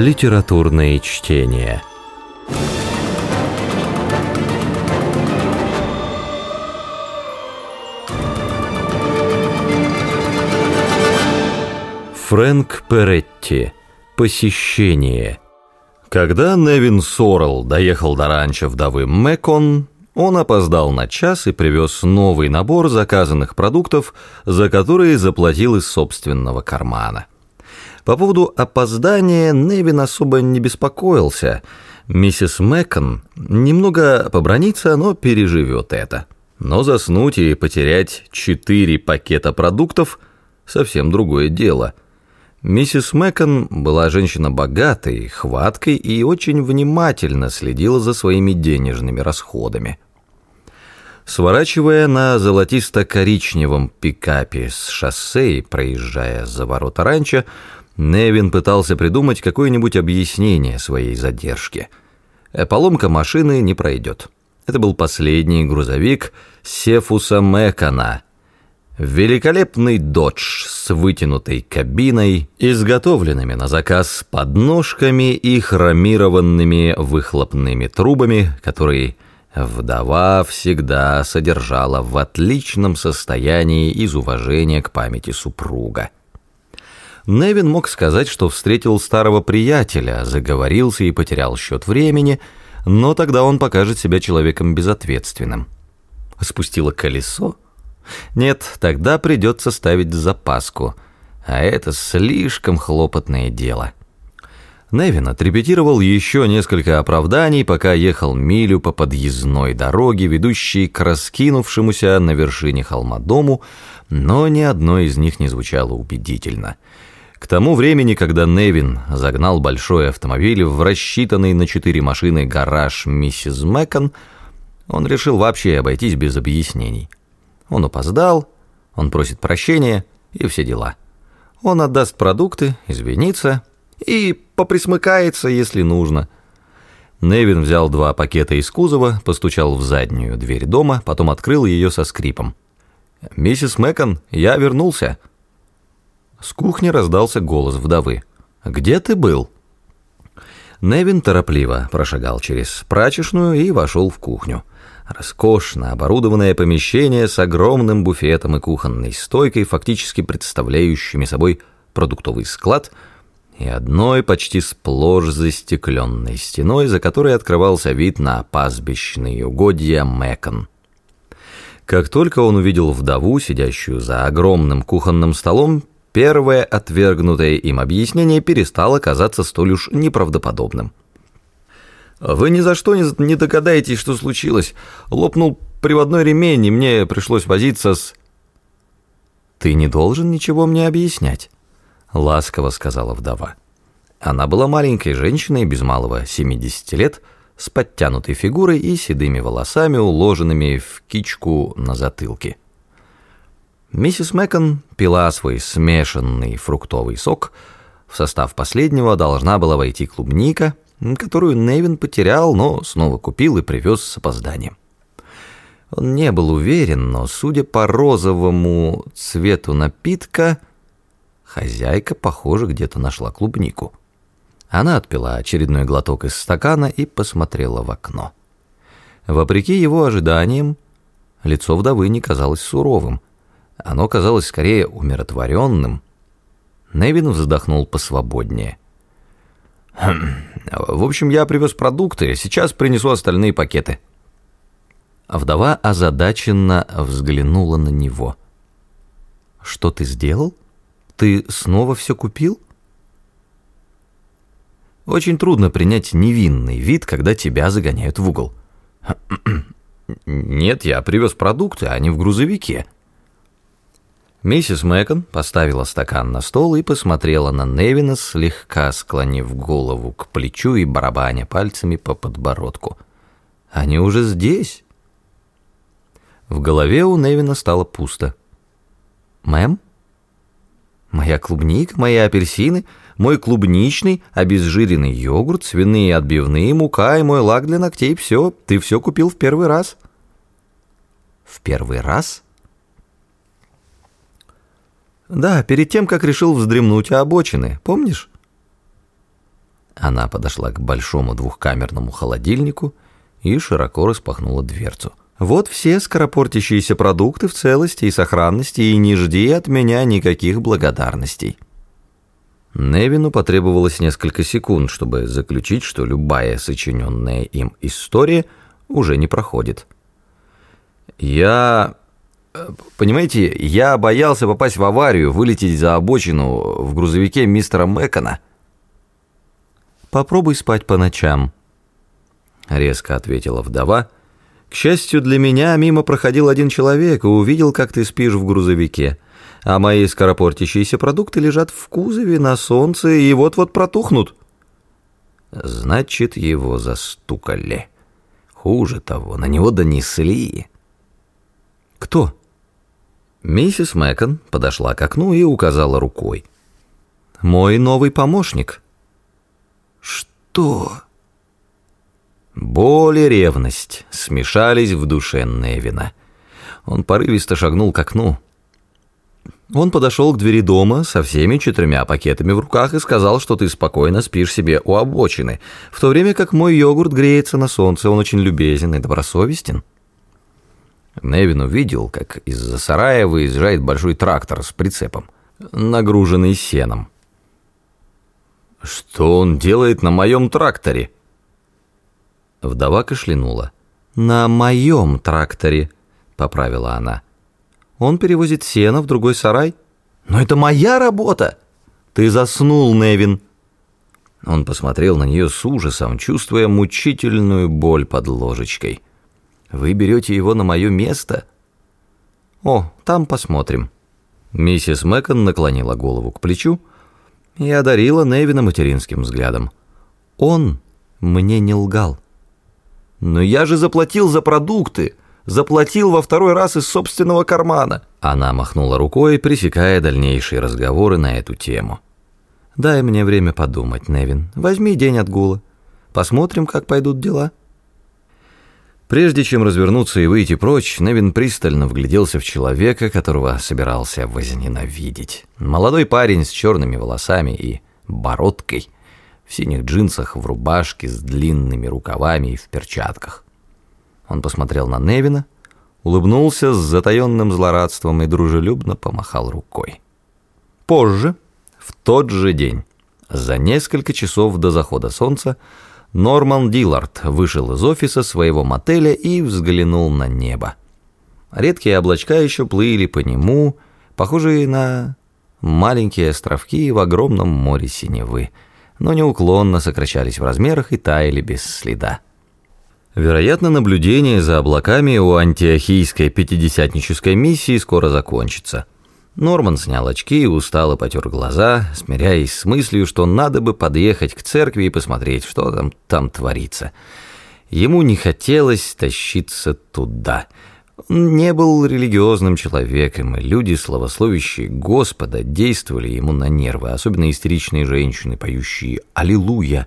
Литературные чтения. Фрэнк Перетти. Посещение. Когда Невин Сорел доехал до ранчо вдовы Мэкон, он опоздал на час и привез новый набор заказанных продуктов, за которые заплатил из собственного кармана. По поводу опоздания Невин особо не беспокоился. Миссис Мэкон немного побронится, но переживет это. Но заснуть и потерять четыре пакета продуктов – совсем другое дело. Миссис Мэкон была женщина богатой, хваткой и очень внимательно следила за своими денежными расходами. Сворачивая на золотисто-коричневом пикапе с шоссе и проезжая за ворота ранчо, Невин пытался придумать какое-нибудь объяснение своей задержки. Э, поломка машины не пройдет. Это был последний грузовик Сефуса Мэкона. Великолепный додж с вытянутой кабиной, изготовленными на заказ подножками и хромированными выхлопными трубами, которые вдова всегда содержала в отличном состоянии из уважения к памяти супруга. Невин мог сказать, что встретил старого приятеля, заговорился и потерял счет времени, но тогда он покажет себя человеком безответственным. Спустило колесо? Нет, тогда придется ставить запаску, а это слишком хлопотное дело. Невин отрепетировал еще несколько оправданий, пока ехал милю по подъездной дороге, ведущей к раскинувшемуся на вершине холма дому, но ни одно из них не звучало убедительно – к тому времени, когда Невин загнал большой автомобиль в рассчитанный на четыре машины гараж миссис Мэкон, он решил вообще обойтись без объяснений. Он опоздал, он просит прощения и все дела. Он отдаст продукты, извинится и поприсмыкается, если нужно. Невин взял два пакета из кузова, постучал в заднюю дверь дома, потом открыл ее со скрипом. «Миссис Мэкон, я вернулся», с кухни раздался голос вдовы. «Где ты был?» Невин торопливо прошагал через прачечную и вошел в кухню. Роскошно оборудованное помещение с огромным буфетом и кухонной стойкой, фактически представляющими собой продуктовый склад, и одной почти сплошь застекленной стеной, за которой открывался вид на пастбищные угодья Мэкон. Как только он увидел вдову, сидящую за огромным кухонным столом, Первое отвергнутое им объяснение перестало казаться столь уж неправдоподобным. «Вы ни за что не догадаетесь, что случилось. Лопнул приводной ремень, и мне пришлось возиться с...» «Ты не должен ничего мне объяснять», — ласково сказала вдова. Она была маленькой женщиной, без малого 70 лет, с подтянутой фигурой и седыми волосами, уложенными в кичку на затылке. Миссис Мэкон пила свой смешанный фруктовый сок. В состав последнего должна была войти клубника, которую Невин потерял, но снова купил и привез с опозданием. Он не был уверен, но, судя по розовому цвету напитка, хозяйка, похоже, где-то нашла клубнику. Она отпила очередной глоток из стакана и посмотрела в окно. Вопреки его ожиданиям, лицо вдовы не казалось суровым – оно казалось скорее умиротворенным. Невин вздохнул посвободнее. «Хм, «В общем, я привез продукты, сейчас принесу остальные пакеты». Вдова озадаченно взглянула на него. «Что ты сделал? Ты снова все купил?» Очень трудно принять невинный вид, когда тебя загоняют в угол. «Нет, я привез продукты, а не в грузовике», Миссис Мэкон поставила стакан на стол и посмотрела на Невина, слегка склонив голову к плечу и барабаня пальцами по подбородку. «Они уже здесь?» В голове у Невина стало пусто. «Мэм? Моя клубника, мои апельсины, мой клубничный, обезжиренный йогурт, свиные отбивные, мука и мой лак для ногтей — все, ты все купил в первый раз». «В первый раз?» Да, перед тем, как решил вздремнуть у обочины, помнишь? Она подошла к большому двухкамерному холодильнику и широко распахнула дверцу. «Вот все скоропортящиеся продукты в целости и сохранности, и не жди от меня никаких благодарностей». Невину потребовалось несколько секунд, чтобы заключить, что любая сочиненная им история уже не проходит. «Я... Понимаете, я боялся попасть в аварию, вылететь за обочину в грузовике мистера Мэкона». «Попробуй спать по ночам», — резко ответила вдова. «К счастью для меня, мимо проходил один человек и увидел, как ты спишь в грузовике» а мои скоропортящиеся продукты лежат в кузове на солнце и вот-вот протухнут. Значит, его застукали. Хуже того, на него донесли. Кто? Миссис Мэкон подошла к окну и указала рукой. Мой новый помощник. Что? Боль и ревность смешались в душе Невина. Он порывисто шагнул к окну. Он подошел к двери дома со всеми четырьмя пакетами в руках и сказал, что ты спокойно спишь себе у обочины, в то время как мой йогурт греется на солнце, он очень любезен и добросовестен. Невин увидел, как из-за сарая выезжает большой трактор с прицепом, нагруженный сеном. «Что он делает на моем тракторе?» Вдова кашлянула. «На моем тракторе», — поправила она. Он перевозит сено в другой сарай. Но это моя работа. Ты заснул, Невин. Он посмотрел на нее с ужасом, чувствуя мучительную боль под ложечкой. Вы берете его на мое место? О, там посмотрим. Миссис Мэкон наклонила голову к плечу и одарила Невина материнским взглядом. Он мне не лгал. Но я же заплатил за продукты заплатил во второй раз из собственного кармана». Она махнула рукой, пресекая дальнейшие разговоры на эту тему. «Дай мне время подумать, Невин. Возьми день отгула. Посмотрим, как пойдут дела». Прежде чем развернуться и выйти прочь, Невин пристально вгляделся в человека, которого собирался возненавидеть. Молодой парень с черными волосами и бородкой, в синих джинсах, в рубашке с длинными рукавами и в перчатках. Он посмотрел на Невина, улыбнулся с затаенным злорадством и дружелюбно помахал рукой. Позже, в тот же день, за несколько часов до захода солнца, Норман Диллард вышел из офиса своего мотеля и взглянул на небо. Редкие облачка еще плыли по нему, похожие на маленькие островки в огромном море синевы, но неуклонно сокращались в размерах и таяли без следа. Вероятно, наблюдение за облаками у антиохийской пятидесятнической миссии скоро закончится. Норман снял очки и устало потер глаза, смиряясь с мыслью, что надо бы подъехать к церкви и посмотреть, что там, там творится. Ему не хотелось тащиться туда. Он не был религиозным человеком, и люди, славословящие Господа, действовали ему на нервы, особенно истеричные женщины, поющие «Аллилуйя»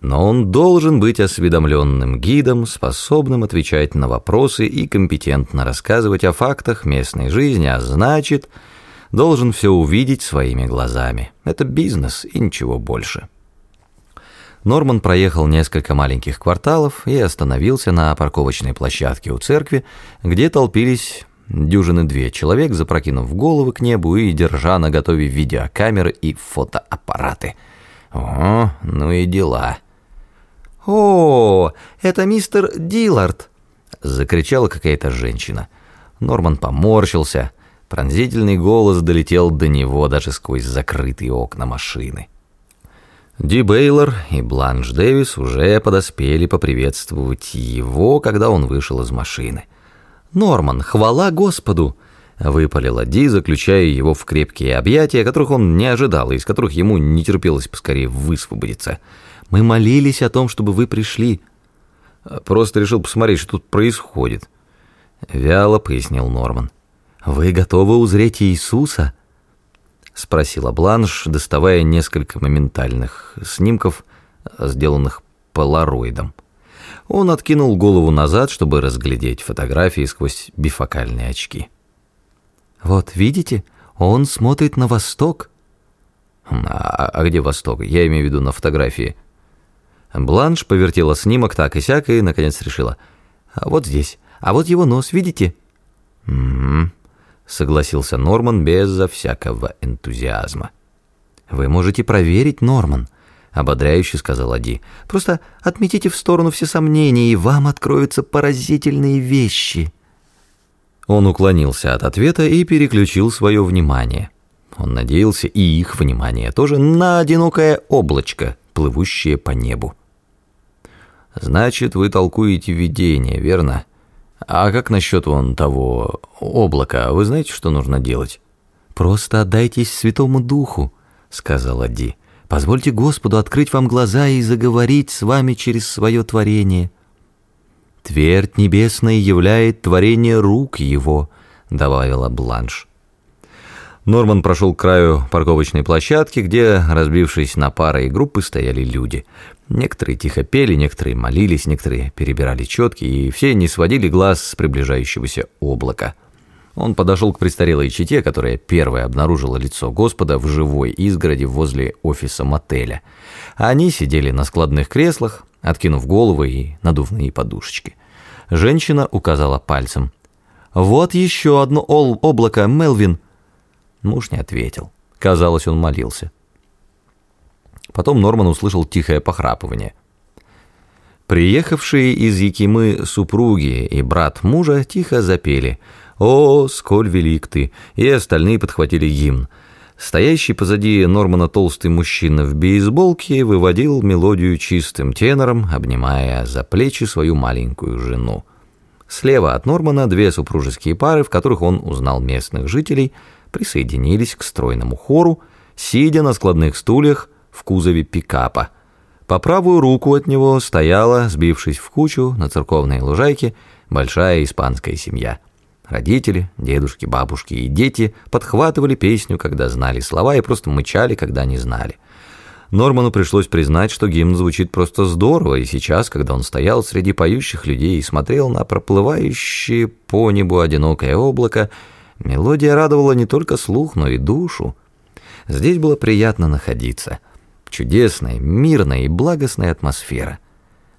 но он должен быть осведомленным гидом, способным отвечать на вопросы и компетентно рассказывать о фактах местной жизни, а значит, должен все увидеть своими глазами. Это бизнес и ничего больше. Норман проехал несколько маленьких кварталов и остановился на парковочной площадке у церкви, где толпились дюжины две человек, запрокинув головы к небу и держа на готове видеокамеры и фотоаппараты. О, ну и дела. «О, это мистер Диллард!» — закричала какая-то женщина. Норман поморщился. Пронзительный голос долетел до него даже сквозь закрытые окна машины. Ди Бейлор и Бланш Дэвис уже подоспели поприветствовать его, когда он вышел из машины. «Норман, хвала Господу!» — выпалила Ди, заключая его в крепкие объятия, которых он не ожидал и из которых ему не терпелось поскорее высвободиться — мы молились о том, чтобы вы пришли. Просто решил посмотреть, что тут происходит. Вяло пояснил Норман. Вы готовы узреть Иисуса? Спросила Бланш, доставая несколько моментальных снимков, сделанных полароидом. Он откинул голову назад, чтобы разглядеть фотографии сквозь бифокальные очки. «Вот видите, он смотрит на восток». «А, а где восток? Я имею в виду на фотографии». Бланш повертела снимок так и сяк и, наконец, решила. «А вот здесь. А вот его нос, видите?» «Угу», — согласился Норман безо всякого энтузиазма. «Вы можете проверить, Норман», — ободряюще сказала Ди. «Просто отметите в сторону все сомнения, и вам откроются поразительные вещи». Он уклонился от ответа и переключил свое внимание. Он надеялся, и их внимание тоже, на одинокое облачко, плывущее по небу. «Значит, вы толкуете видение, верно? А как насчет вон того облака? Вы знаете, что нужно делать?» «Просто отдайтесь Святому Духу», — сказала Ди. «Позвольте Господу открыть вам глаза и заговорить с вами через свое творение». «Твердь небесная являет творение рук его», — добавила Бланш. Норман прошел к краю парковочной площадки, где, разбившись на пары и группы, стояли люди. Некоторые тихо пели, некоторые молились, некоторые перебирали четки, и все не сводили глаз с приближающегося облака. Он подошел к престарелой чете, которая первая обнаружила лицо Господа в живой изгороди возле офиса мотеля. Они сидели на складных креслах, откинув головы и надувные подушечки. Женщина указала пальцем. «Вот еще одно облако, Мелвин!» Муж не ответил. Казалось, он молился. Потом Норман услышал тихое похрапывание. Приехавшие из Якимы супруги и брат мужа тихо запели «О, сколь велик ты!» и остальные подхватили гимн. Стоящий позади Нормана толстый мужчина в бейсболке выводил мелодию чистым тенором, обнимая за плечи свою маленькую жену. Слева от Нормана две супружеские пары, в которых он узнал местных жителей, присоединились к стройному хору, сидя на складных стульях в кузове пикапа. По правую руку от него стояла, сбившись в кучу на церковной лужайке, большая испанская семья. Родители, дедушки, бабушки и дети подхватывали песню, когда знали слова, и просто мычали, когда не знали. Норману пришлось признать, что гимн звучит просто здорово, и сейчас, когда он стоял среди поющих людей и смотрел на проплывающее по небу одинокое облако, мелодия радовала не только слух, но и душу. Здесь было приятно находиться. Чудесная, мирная и благостная атмосфера.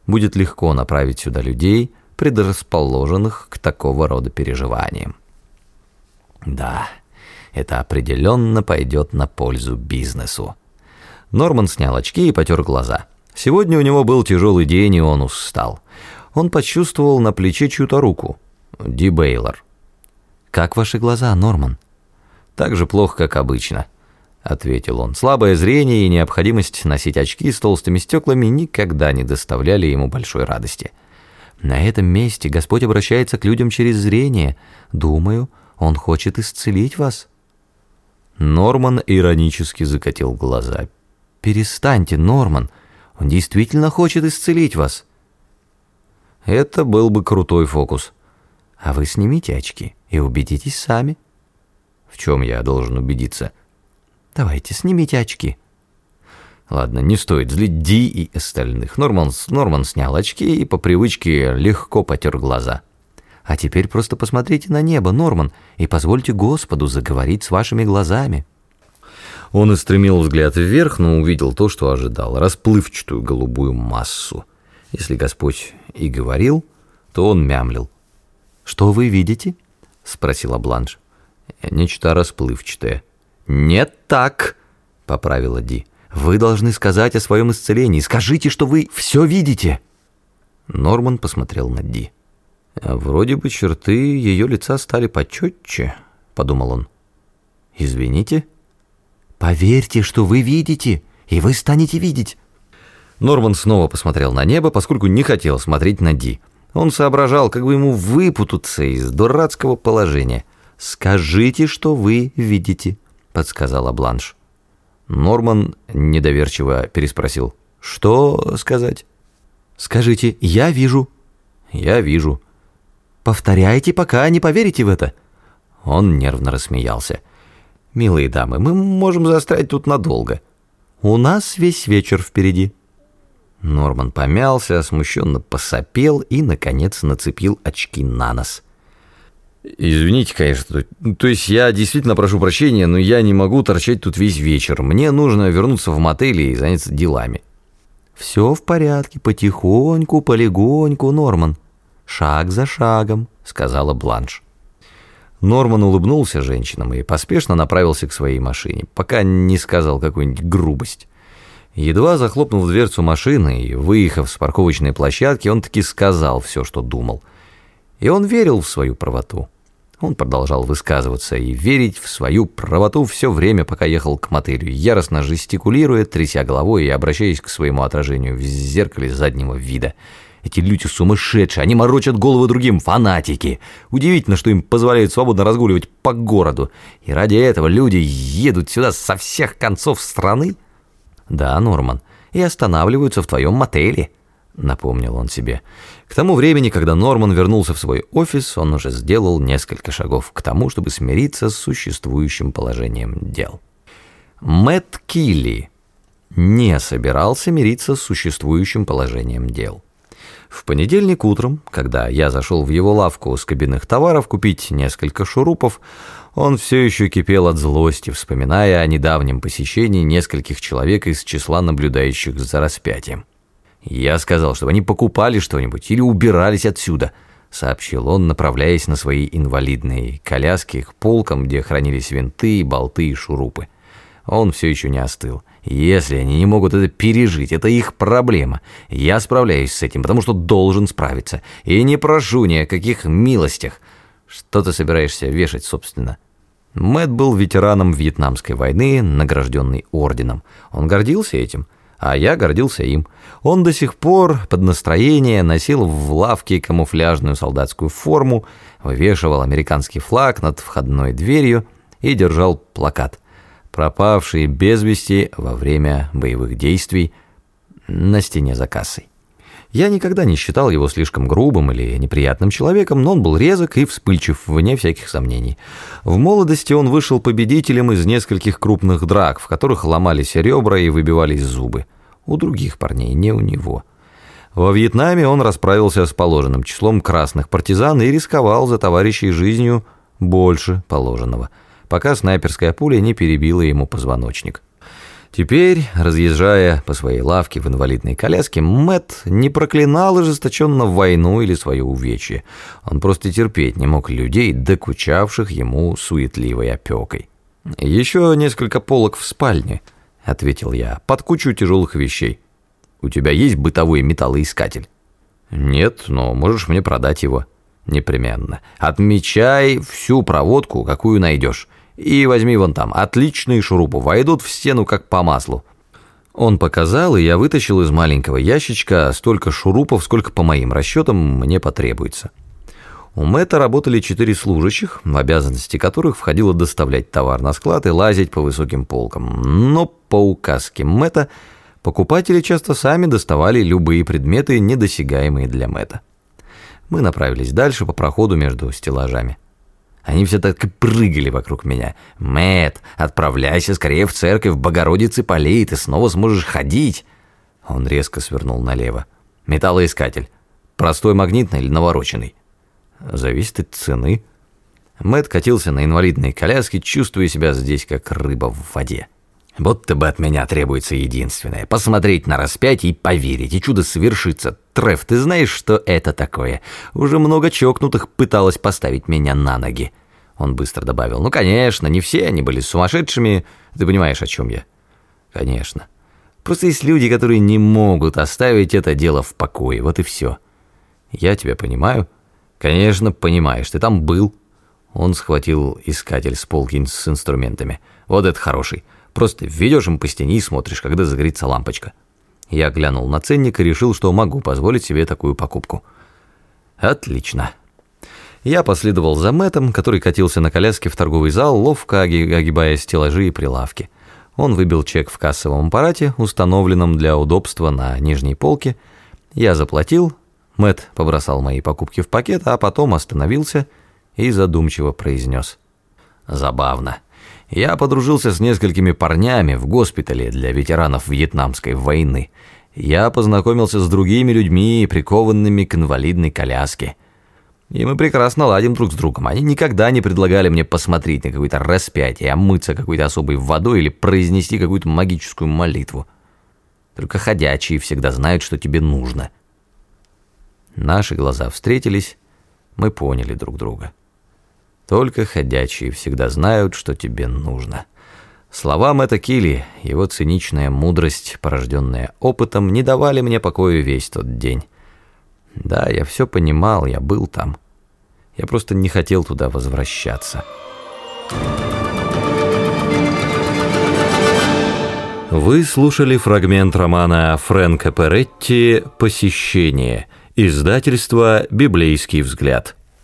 Будет легко направить сюда людей, предрасположенных к такого рода переживаниям. Да, это определенно пойдет на пользу бизнесу. Норман снял очки и потер глаза. Сегодня у него был тяжелый день, и он устал. Он почувствовал на плече чью-то руку. Ди Бейлор. «Как ваши глаза, Норман?» «Так же плохо, как обычно», — ответил он. Слабое зрение и необходимость носить очки с толстыми стеклами никогда не доставляли ему большой радости. «На этом месте Господь обращается к людям через зрение. Думаю, Он хочет исцелить вас». Норман иронически закатил глаза. Перестаньте, Норман. Он действительно хочет исцелить вас. Это был бы крутой фокус. А вы снимите очки и убедитесь сами. В чем я должен убедиться? Давайте, снимите очки. Ладно, не стоит злить Ди и остальных. Норман, Норман снял очки и по привычке легко потер глаза. А теперь просто посмотрите на небо, Норман, и позвольте Господу заговорить с вашими глазами. Он устремил взгляд вверх, но увидел то, что ожидал, расплывчатую голубую массу. Если Господь и говорил, то он мямлил. «Что вы видите?» — спросила Бланш. «Нечто расплывчатое». «Нет так!» — поправила Ди. «Вы должны сказать о своем исцелении. Скажите, что вы все видите!» Норман посмотрел на Ди. «Вроде бы черты ее лица стали почетче», — подумал он. «Извините?» Поверьте, что вы видите, и вы станете видеть. Норман снова посмотрел на небо, поскольку не хотел смотреть на Ди. Он соображал, как бы ему выпутаться из дурацкого положения. «Скажите, что вы видите», — подсказала Бланш. Норман недоверчиво переспросил. «Что сказать?» «Скажите, я вижу». «Я вижу». «Повторяйте, пока не поверите в это». Он нервно рассмеялся. «Милые дамы, мы можем застрять тут надолго. У нас весь вечер впереди». Норман помялся, смущенно посопел и, наконец, нацепил очки на нос. «Извините, конечно, то есть я действительно прошу прощения, но я не могу торчать тут весь вечер. Мне нужно вернуться в мотель и заняться делами». Все в порядке, потихоньку, полегоньку, Норман. Шаг за шагом, сказала Бланш. Норман улыбнулся женщинам и поспешно направился к своей машине, пока не сказал какую-нибудь грубость. Едва захлопнув дверцу машины и выехав с парковочной площадки, он таки сказал все, что думал. И он верил в свою правоту. Он продолжал высказываться и верить в свою правоту все время, пока ехал к мотелю, яростно жестикулируя, тряся головой и обращаясь к своему отражению в зеркале заднего вида. Эти люди сумасшедшие, они морочат головы другим, фанатики. Удивительно, что им позволяют свободно разгуливать по городу. И ради этого люди едут сюда со всех концов страны? Да, Норман, и останавливаются в твоем мотеле напомнил он себе. К тому времени, когда Норман вернулся в свой офис, он уже сделал несколько шагов к тому, чтобы смириться с существующим положением дел. Мэтт Килли не собирался мириться с существующим положением дел. В понедельник утром, когда я зашел в его лавку с кабинных товаров купить несколько шурупов, он все еще кипел от злости, вспоминая о недавнем посещении нескольких человек из числа наблюдающих за распятием. «Я сказал, чтобы они покупали что-нибудь или убирались отсюда», — сообщил он, направляясь на свои инвалидные коляски к полкам, где хранились винты, болты и шурупы. Он все еще не остыл. Если они не могут это пережить, это их проблема. Я справляюсь с этим, потому что должен справиться. И не прошу ни о каких милостях. Что ты собираешься вешать, собственно?» Мэтт был ветераном Вьетнамской войны, награжденный орденом. Он гордился этим а я гордился им. Он до сих пор под настроение носил в лавке камуфляжную солдатскую форму, вывешивал американский флаг над входной дверью и держал плакат «Пропавшие без вести во время боевых действий» на стене за кассой. Я никогда не считал его слишком грубым или неприятным человеком, но он был резок и вспыльчив, вне всяких сомнений. В молодости он вышел победителем из нескольких крупных драк, в которых ломались ребра и выбивались зубы. У других парней, не у него. Во Вьетнаме он расправился с положенным числом красных партизан и рисковал за товарищей жизнью больше положенного, пока снайперская пуля не перебила ему позвоночник. Теперь, разъезжая по своей лавке в инвалидной коляске, Мэт не проклинал ожесточенно войну или свое увечье. Он просто терпеть не мог людей, докучавших ему суетливой опекой. «Еще несколько полок в спальне», — ответил я, — «под кучу тяжелых вещей. У тебя есть бытовой металлоискатель?» «Нет, но можешь мне продать его». «Непременно. Отмечай всю проводку, какую найдешь. И возьми вон там, отличные шурупы, войдут в стену как по маслу». Он показал, и я вытащил из маленького ящичка столько шурупов, сколько по моим расчетам мне потребуется. У Мэтта работали четыре служащих, в обязанности которых входило доставлять товар на склад и лазить по высоким полкам. Но по указке Мэтта покупатели часто сами доставали любые предметы, недосягаемые для Мэтта. Мы направились дальше по проходу между стеллажами. Они все так и прыгали вокруг меня. Мэт, отправляйся скорее в церковь Богородицы Полей, ты снова сможешь ходить. Он резко свернул налево. Металлоискатель. Простой магнитный или навороченный? Зависит от цены. Мэт катился на инвалидной коляске, чувствуя себя здесь как рыба в воде. Будто бы от меня требуется единственное — посмотреть на распятие и поверить, и чудо свершится. Треф, ты знаешь, что это такое? Уже много чокнутых пыталось поставить меня на ноги. Он быстро добавил, ну, конечно, не все они были сумасшедшими, ты понимаешь, о чем я? Конечно. Просто есть люди, которые не могут оставить это дело в покое, вот и все. Я тебя понимаю. Конечно, понимаешь, ты там был. Он схватил искатель с полки с инструментами. Вот это хороший. Просто ведешь им по стене и смотришь, когда загорится лампочка. Я глянул на ценник и решил, что могу позволить себе такую покупку. Отлично. Я последовал за Мэттом, который катился на коляске в торговый зал, ловко огибая стеллажи и прилавки. Он выбил чек в кассовом аппарате, установленном для удобства на нижней полке. Я заплатил, Мэтт побросал мои покупки в пакет, а потом остановился и задумчиво произнес. «Забавно. Я подружился с несколькими парнями в госпитале для ветеранов Вьетнамской войны. Я познакомился с другими людьми, прикованными к инвалидной коляске. И мы прекрасно ладим друг с другом. Они никогда не предлагали мне посмотреть на какое-то распятие, омыться какой-то особой водой или произнести какую-то магическую молитву. Только ходячие всегда знают, что тебе нужно. Наши глаза встретились, мы поняли друг друга. Только ходячие всегда знают, что тебе нужно. Словам это Кили, его циничная мудрость, порожденная опытом, не давали мне покоя весь тот день. Да, я все понимал, я был там. Я просто не хотел туда возвращаться. Вы слушали фрагмент романа Фрэнка Перетти «Посещение», издательство «Библейский взгляд».